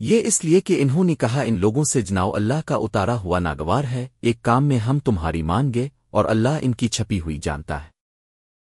یہ اس لیے کہ انہوں نے کہا ان لوگوں سے جناؤ اللہ کا اتارا ہوا ناگوار ہے، ایک کام میں ہم تمہاری مان گے اور اللہ ان کی چھپی ہوئی جانتا ہے۔